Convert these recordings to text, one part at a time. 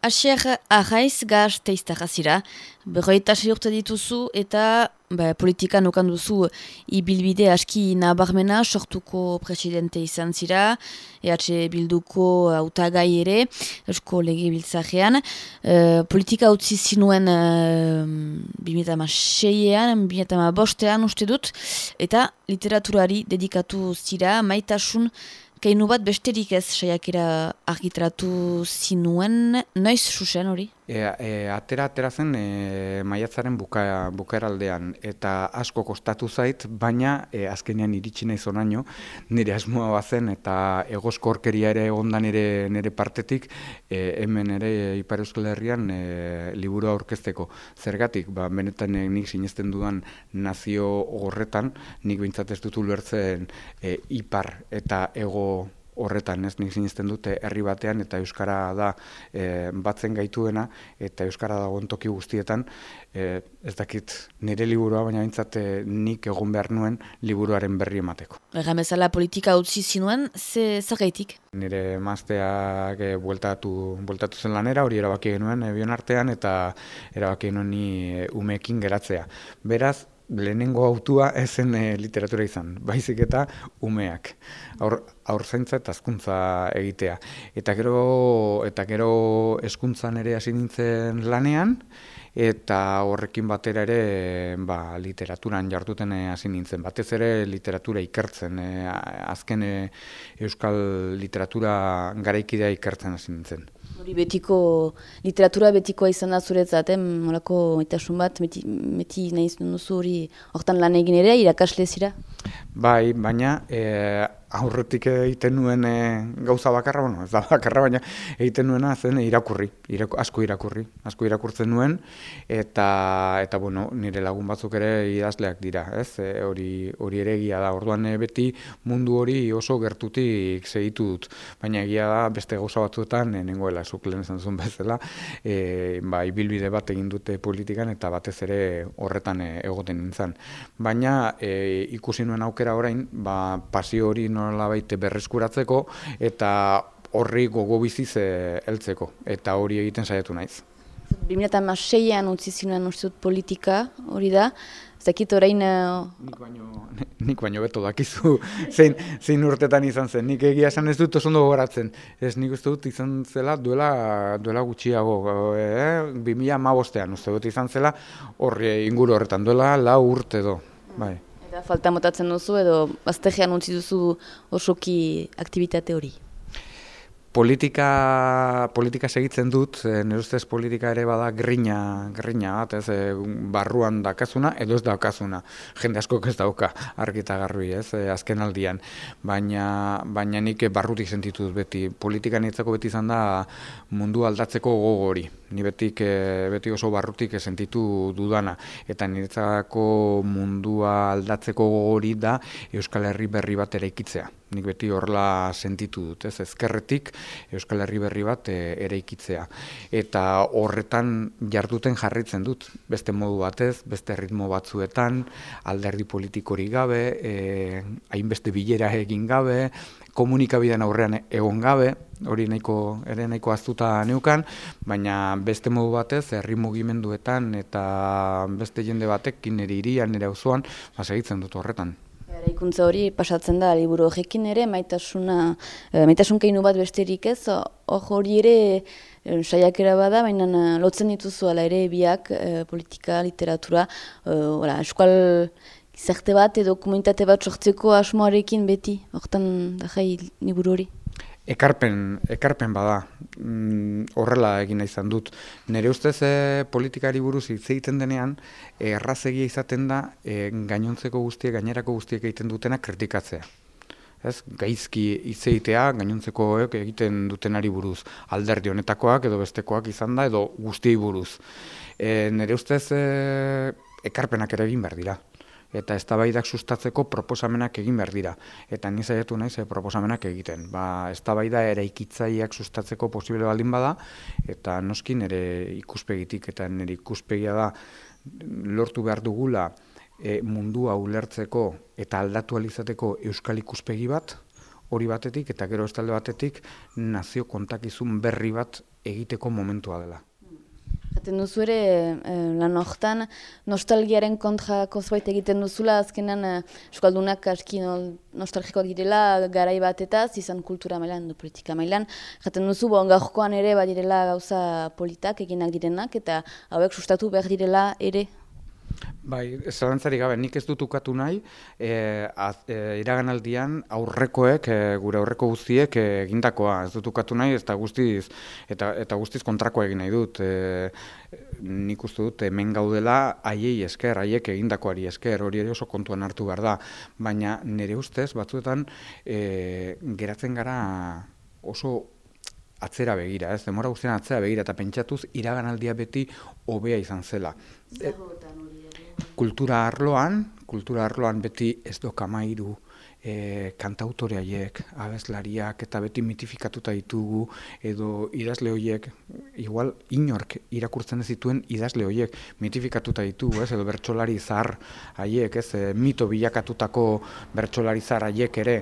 Asier ahaiz gaz teizta jazira, berroita urte dituzu eta ba, politika nokan duzu ibilbide aski nabarmena sortuko presidente izan zira, EH bilduko autagai ere, esko lege biltzajean. E, politika utzi zinuen e, 2006an, 2005an uste dut, eta literaturari dedikatu zira, maitasun Kainu bat besterik ez saiakera argitratu zinuen, noiz susen hori? E, e, atera atera zen e, maiatzaren buka, bukaeraldean eta asko kostatu zait, baina e, azkenean iritsi nahi zonaino nire asmoa bazen eta egozko orkeria ere ondan nire, nire partetik e, hemen ere Ipar Euskal Herrian e, liburu aurkezteko. Zergatik, ba, benetan e, nik sinesten dudan nazio horretan, nik bintzat ez dutu lertzen e, Ipar eta ego horretan, ez nik sinisten dute herri batean eta euskara da e, batzen gaituena eta euskara da toki guztietan, e, ez dakit nire liburua baina bintzat e, nik egon behar nuen liburuaren berri emateko. Erramezala politika utzi zinuen, ze zagaitik? Nire mazteak e, bueltatu, bueltatu zen lanera, hori erabaki genuen e, bion artean eta erabaki genuen ni e, umeekin geratzea. Beraz, lehenengo autua ezen e, literatura izan, baizik eta umeak, aur, aur zaintza eta azkuntza egitea. Eta gero, eta gero eskuntzan ere hasi nintzen lanean, eta horrekin batera ere ba, literaturan jartuten eh, hasi nintzen. Batez ere literatura ikertzen, e, azken euskal literatura garaikidea ikertzen hasi nintzen. Hori betiko, literatura betikoa izan da zuretzat, eh? molako itasun bat, meti, meti nahi duzu hori hortan lan egin ere, irakasle zira? Bai, baina e, aurretik egiten nuen e, gauza bakarra, bueno, ez da bakarra, baina egiten nuena zen irakurri, asko irakurri, asko irakurtzen nuen, eta, eta bueno, nire lagun batzuk ere idazleak dira, ez, e, hori, hori ere egia da, orduan e, beti mundu hori oso gertutik segitu dut, baina egia da beste gauza batzuetan, e, nengoela, zuk lehen zuen bezala, e, ba, ibilbide bat egin dute politikan, eta batez ere horretan e, egoten nintzen. Baina e, ikusi nuen aukera orain, ba, pasio hori nola baite berreskuratzeko eta horri gogo biziz eh, heltzeko eta hori egiten saiatu naiz. 2006an utzi zinuen ustut politika hori da, zakit orain... Uh... Nik, baino, nik baino beto dakizu zein, zein urtetan izan zen, nik egia esan ez dut oso goratzen. Ez nik uste dut izan zela duela, duela gutxiago, eh? 2000 ma bostean uste dut izan zela horri inguru horretan, duela la urte do. Bai. Eta falta motatzen duzu edo baztegean utzi duzu osoki aktivitate hori? Politika, politika segitzen dut, e, nire ustez politika ere bada grina, grina bat, ez, e, barruan dakazuna, edo ez dakazuna. Jende asko ez dauka argita garbi, ez, e, azken aldian. Baina, baina nik barrutik sentitu dut beti. Politika niretzako beti izan da mundu aldatzeko gogori. Ni betik, e, beti oso barrutik sentitu dudana. Eta niretzako mundua aldatzeko gogori da Euskal Herri berri bat ere ikitzea. Nik beti horrela sentitu dut, ez, ezkerretik Euskal Herri berri bat e, ere ikitzea. Eta horretan jarduten jarritzen dut, beste modu batez, beste ritmo batzuetan, alderdi politikori gabe, e, hainbeste bilera egin gabe, komunikabidean aurrean egon gabe, hori nahiko ere nahiko aztuta neukan, baina beste modu batez herri mugimenduetan eta beste jende batekin nire irian, nire auzoan, ba segitzen dut horretan. Eraikuntza hori pasatzen da liburu horrekin ere, maitasuna, e, maitasun keinu bat besterik ez, hor hori ere e, saiakera bada, baina eh, lotzen dituzu ala ere biak, politika, literatura, eskual gizarte bat edo komunitate bat sortzeko asmoarekin beti, hortan jai liburu hori ekarpen, ekarpen bada mm, horrela egin izan dut. Nere ustez e, politikari buruz hitz egiten denean, errazegia izaten da e, gainontzeko guztiek, gainerako guztiek egiten dutena kritikatzea. Ez, gaizki hitz egitea gainontzeko egiten dutenari buruz. Alderdi honetakoak edo bestekoak izan da edo guztiei buruz. E, nere ustez e, ekarpenak ere egin behar dira eta eztabaidak sustatzeko proposamenak egin behar dira. Eta ni saiatu naiz e, proposamenak egiten. Ba, eztabaida eraikitzaileak sustatzeko posible baldin bada eta noskin ere ikuspegitik eta nire ikuspegia da lortu behar dugula e, mundua ulertzeko eta aldatu alizateko euskal ikuspegi bat, hori batetik eta gero estalde batetik nazio kontakizun berri bat egiteko momentua dela. Jaten duzu ere, eh, lan hortan, nostalgiaren kontrako zerbait egiten duzula, azkenan eh, Euskaldunak aski no, nostalgikoak direla, garai batetaz, izan kultura mailan, du politika mailan. Jaten duzu, bon, gaurkoan ere, badirela gauza politak eginak direnak, eta hauek sustatu behar direla ere Bai, zalantzari gabe, nik ez dut ukatu nahi, e, az, e, iraganaldian aurrekoek, e, gure aurreko guztiek egindakoa, ez dut ukatu nahi, ez da guztiz, eta, eta guztiz kontrakoa egin nahi dut. E, nik uste dut, hemen gaudela, haiei esker, haiek egindakoari esker, hori ere oso kontuan hartu behar da, baina nire ustez, batzuetan, e, geratzen gara oso atzera begira, ez, demora guztian atzera begira, eta pentsatuz, iraganaldia beti hobea izan zela. E, kultura arloan, kultura arloan beti ez dokamairu, e, kantautori haiek, abeslariak eta beti mitifikatuta ditugu edo idazle horiek, igual inork irakurtzen ez dituen idazle horiek mitifikatuta ditugu, ez, edo bertsolari zar haiek, ez, e, mito bilakatutako bertsolari zar haiek ere,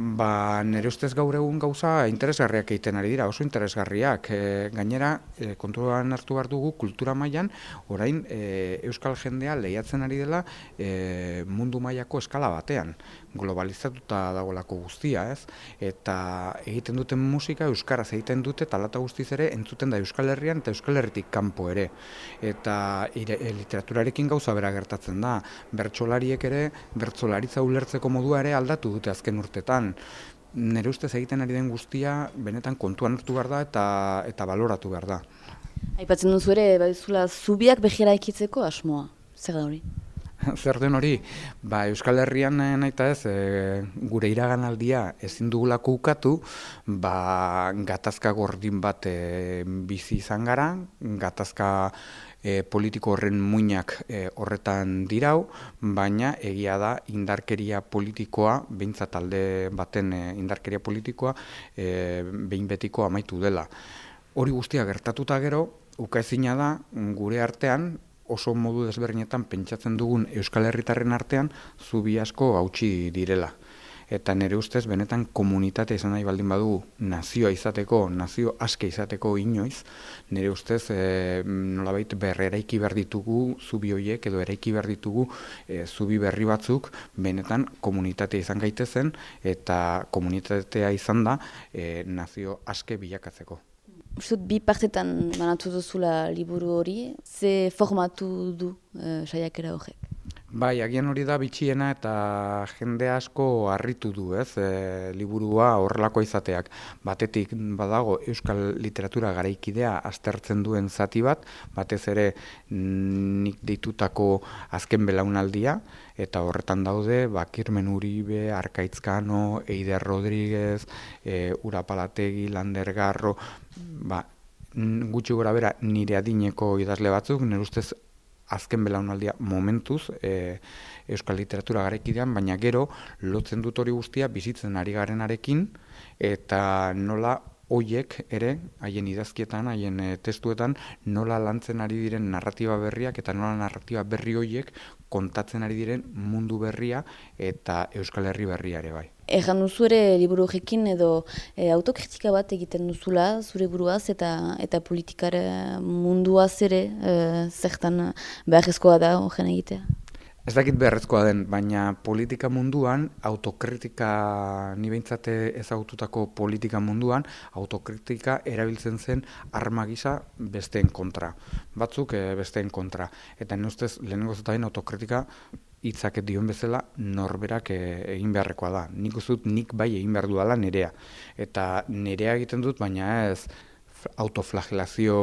ba, nire ustez gaur egun gauza interesgarriak egiten ari dira, oso interesgarriak. E, gainera, e, kontuan hartu behar dugu, kultura mailan orain e, Euskal jendea lehiatzen ari dela e, mundu mailako eskala batean globalizatuta dagoelako guztia, ez? Eta egiten duten musika euskaraz egiten dute talata guztiz ere entzuten da Euskal Herrian eta Euskal Herritik kanpo ere. Eta ire, e, literaturarekin gauza bera gertatzen da. Bertsolariek ere bertsolaritza ulertzeko modua ere aldatu dute azken urtetan. Nere ustez egiten ari den guztia benetan kontuan hartu behar da eta eta baloratu behar da. Aipatzen duzu ere, badizula, zubiak behira ikitzeko asmoa, zer da hori? zer den hori, ba, Euskal Herrian eh, nahi ez, e, gure iraganaldia ezin dugulako ukatu, ba, gatazka gordin bat e, bizi izan gara, gatazka e, politiko horren muinak e, horretan dirau, baina egia da indarkeria politikoa, behintzat talde baten e, indarkeria politikoa, e, behin betiko amaitu dela. Hori guztia gertatuta gero, ukaezina da, gure artean, oso modu desberdinetan pentsatzen dugun Euskal Herritarren artean zubi asko hautsi direla. Eta nire ustez, benetan komunitate izan nahi baldin badugu nazioa izateko, nazio aske izateko inoiz, nire ustez, e, nolabait berreraiki behar ditugu zubi horiek edo eraiki behar ditugu e, zubi berri batzuk, benetan komunitate izan gaitezen eta komunitatea izan da e, nazio aske bilakatzeko. Uztut, bi partetan manatu duzula liburu hori, ze formatu du uh, saiakera horrek? Bai, agian hori da bitxiena eta jende asko harritu du, ez, e, liburua horrelako izateak. Batetik badago Euskal Literatura garaikidea aztertzen duen zati bat, batez ere nik deitutako azken belaunaldia, eta horretan daude, ba, Kirmen Uribe, Arkaitzkano, Eider Rodríguez, e, Urapalategi, Landergarro, ba, gutxi gora bera nire adineko idazle batzuk, nire ustez azken belaunaldia momentuz e, euskal literatura garekidean, baina gero lotzen dut hori guztia bizitzen ari garenarekin eta nola hoiek ere, haien idazkietan, haien e, testuetan, nola lantzen ari diren narratiba berriak eta nola narratiba berri hoiek kontatzen ari diren mundu berria eta Euskal Herri berria ere bai. Egan duzu ere liburu horrekin edo e, autokritika bat egiten duzula zure buruaz eta eta politikare munduaz ere e, zertan beharrezkoa da horren egitea? Ez dakit beharrezkoa den, baina politika munduan, autokritika, ni behintzate ezagututako politika munduan, autokritika erabiltzen zen arma gisa besteen kontra. Batzuk e, besteen kontra. Eta ustez lehenengo zetaien autokritika hitzaket dion bezala norberak eh, egin beharrekoa da. Nik uzut nik bai egin behar duela nerea. Eta nerea egiten dut, baina ez autoflagelazio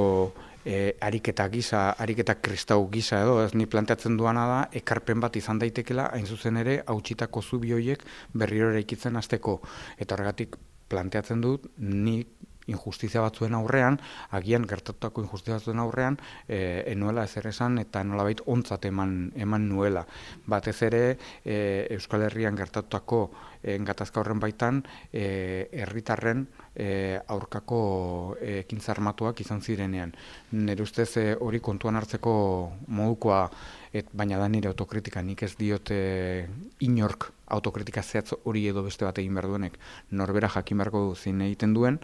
e, ariketa gisa, ariketa kristau gisa edo, ez ni planteatzen duana da, ekarpen bat izan daitekela, hain zuzen ere, hautsitako zubi horiek berriro ere ikitzen azteko. Eta horregatik planteatzen dut, ni injustizia batzuen aurrean, agian gertatutako injustizia batzuen aurrean, e, enuela ezer esan eta nolabait ontzat eman, eman nuela. Batez ere, e, Euskal Herrian gertatutako e, horren baitan herritarren e, aurkako ekintza armatuak izan zirenean. Nire ustez hori kontuan hartzeko modukoa et, baina da nire autokritika, nik ez diote inork autokritika zehatz hori edo beste bat egin behar duenek norbera jakin beharko zin egiten duen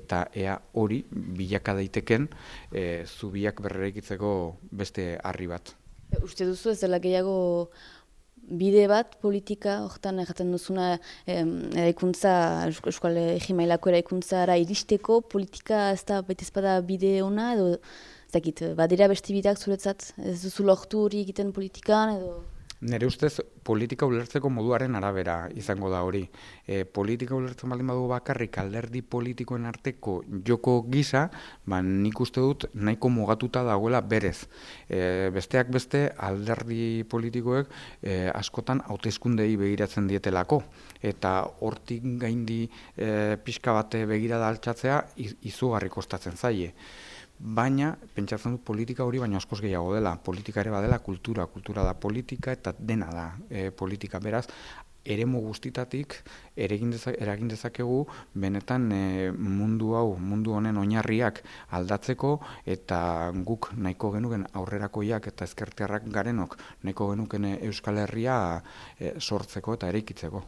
eta ea hori bilaka daiteken e, zubiak berrerekitzeko beste harri bat. Uste duzu ez dela gehiago bide bat politika, horretan erraten duzuna eraikuntza, eskual egimailako eraikuntzara iristeko politika ez da baita bide ona edo zakit, badira beste bideak zuretzat, ez duzu lortu hori egiten politikan edo... Nere ustez, politika ulertzeko moduaren arabera izango da hori. E, politika ulertzen baldin badu bakarrik alderdi politikoen arteko joko gisa, ba, nik uste dut nahiko mugatuta dagoela berez. E, besteak beste alderdi politikoek e, askotan hautezkundei begiratzen dietelako. Eta hortik gaindi e, pixka bate begirada altxatzea izugarri kostatzen zaie baina pentsatzen dut politika hori baina askoz gehiago dela. Politika ere badela kultura, kultura da politika eta dena da e, politika. Beraz, eremu guztitatik eragin dezakegu benetan e, mundu hau, mundu honen oinarriak aldatzeko eta guk nahiko genuken aurrerakoiak eta ezkertiarrak garenok nahiko genuken Euskal Herria e, sortzeko eta eraikitzeko.